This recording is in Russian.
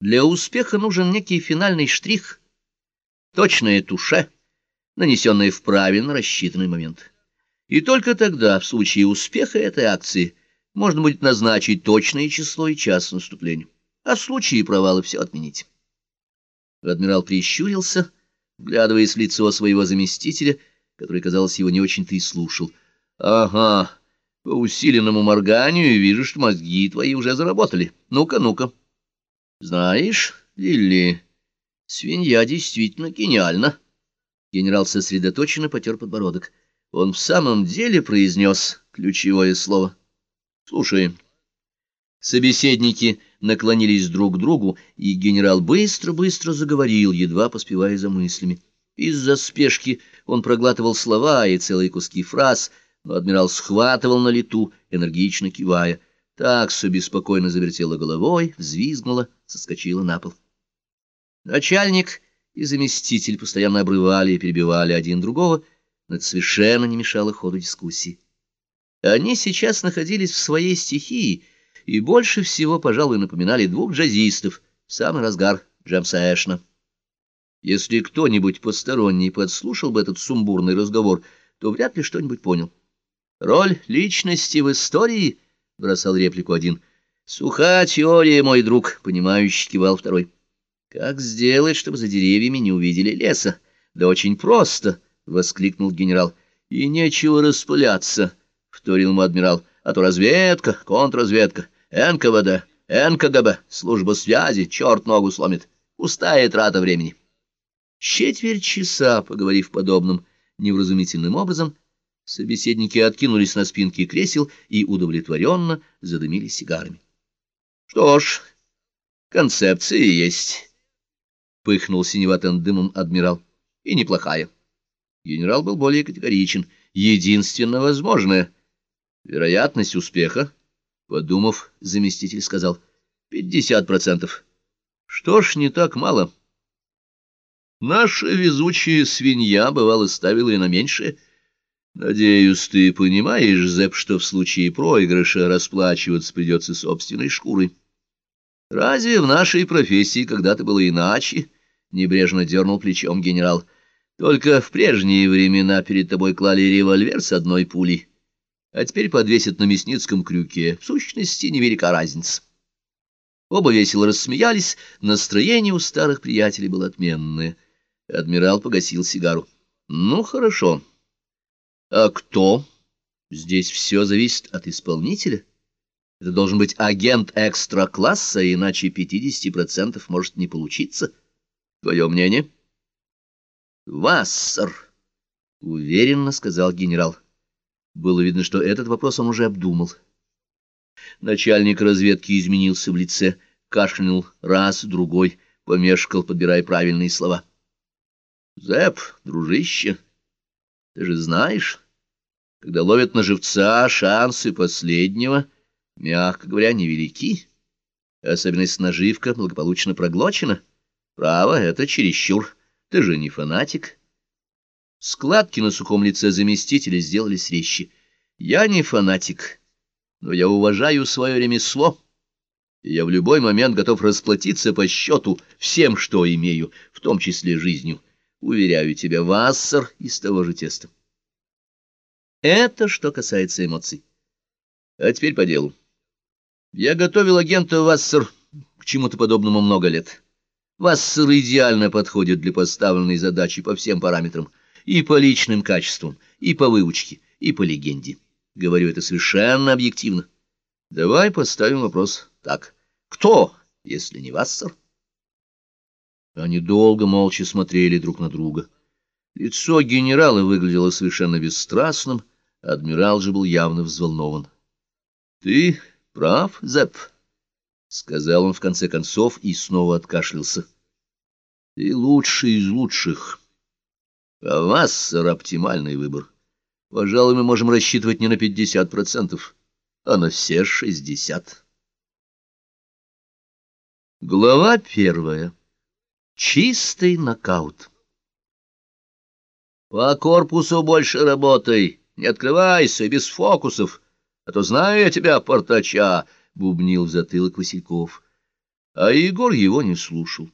Для успеха нужен некий финальный штрих, точное туше, нанесенное в правильно рассчитанный момент. И только тогда, в случае успеха этой акции, можно будет назначить точное число и час наступления, а в случае провала все отменить. Адмирал прищурился, вглядываясь в лицо своего заместителя, который, казалось, его не очень-то и слушал. — Ага, по усиленному морганию вижу, что мозги твои уже заработали. Ну-ка, ну-ка. — Знаешь, Лили, свинья действительно гениальна. Генерал сосредоточенно потер подбородок. Он в самом деле произнес ключевое слово. — Слушай. Собеседники наклонились друг к другу, и генерал быстро-быстро заговорил, едва поспевая за мыслями. Из-за спешки он проглатывал слова и целые куски фраз, но адмирал схватывал на лету, энергично кивая. Такса беспокойно завертела головой, взвизгнула, соскочила на пол. Начальник и заместитель постоянно обрывали и перебивали один другого, но это совершенно не мешало ходу дискуссии. Они сейчас находились в своей стихии — и больше всего, пожалуй, напоминали двух джазистов в самый разгар Джемса Эшна. Если кто-нибудь посторонний подслушал бы этот сумбурный разговор, то вряд ли что-нибудь понял. «Роль личности в истории?» — бросал реплику один. «Суха теория, мой друг», — понимающий кивал второй. «Как сделать, чтобы за деревьями не увидели леса?» «Да очень просто», — воскликнул генерал. «И нечего распыляться», — вторил ему адмирал. «А то разведка, контрразведка, НКВД, НКГБ, служба связи, черт ногу сломит. Пустая трата времени. Четверть часа, поговорив подобным невразумительным образом, собеседники откинулись на спинки кресел и удовлетворенно задымили сигарами. — Что ж, концепция есть, — пыхнул синеватым дымом адмирал, — и неплохая. Генерал был более категоричен. Единственно возможное — вероятность успеха Подумав, заместитель сказал, пятьдесят процентов. Что ж, не так мало. Наша везучая свинья, бывало, ставила и на меньшее. Надеюсь, ты понимаешь, Зэп, что в случае проигрыша расплачиваться придется собственной шкурой. Разве в нашей профессии когда-то было иначе? Небрежно дернул плечом генерал. Только в прежние времена перед тобой клали револьвер с одной пулей а теперь подвесят на мясницком крюке. В сущности, невелика разница. Оба весело рассмеялись, настроение у старых приятелей было отменное. Адмирал погасил сигару. — Ну, хорошо. — А кто? Здесь все зависит от исполнителя. Это должен быть агент экстра-класса, иначе 50% может не получиться. Твое мнение? — Вассер, — уверенно сказал генерал. — было видно, что этот вопрос он уже обдумал. Начальник разведки изменился в лице, кашлянул раз, другой, помешкал, подбирая правильные слова. — Зэп, дружище, ты же знаешь, когда ловят на живца, шансы последнего, мягко говоря, невелики, особенно если наживка благополучно проглочена. Право, это чересчур. Ты же не фанатик. Складки на сухом лице заместителя сделались резче. Я не фанатик, но я уважаю свое ремесло. Я в любой момент готов расплатиться по счету всем, что имею, в том числе жизнью. Уверяю тебя, Вассер из того же теста. Это что касается эмоций. А теперь по делу. Я готовил агента Вассер к чему-то подобному много лет. Вассер идеально подходит для поставленной задачи по всем параметрам — и по личным качествам, и по выучке, и по легенде. Говорю это совершенно объективно. Давай поставим вопрос так. Кто, если не Вассер? Они долго молча смотрели друг на друга. Лицо генерала выглядело совершенно бесстрастным, адмирал же был явно взволнован. — Ты прав, Зэп, — сказал он в конце концов и снова откашлялся. — Ты лучший из лучших. — а Вассер — оптимальный выбор. Пожалуй, мы можем рассчитывать не на пятьдесят процентов, а на все шестьдесят. Глава первая. Чистый нокаут. По корпусу больше работай, не открывайся, без фокусов, а то знаю я тебя, портача, — бубнил в затылок Васильков. А Егор его не слушал.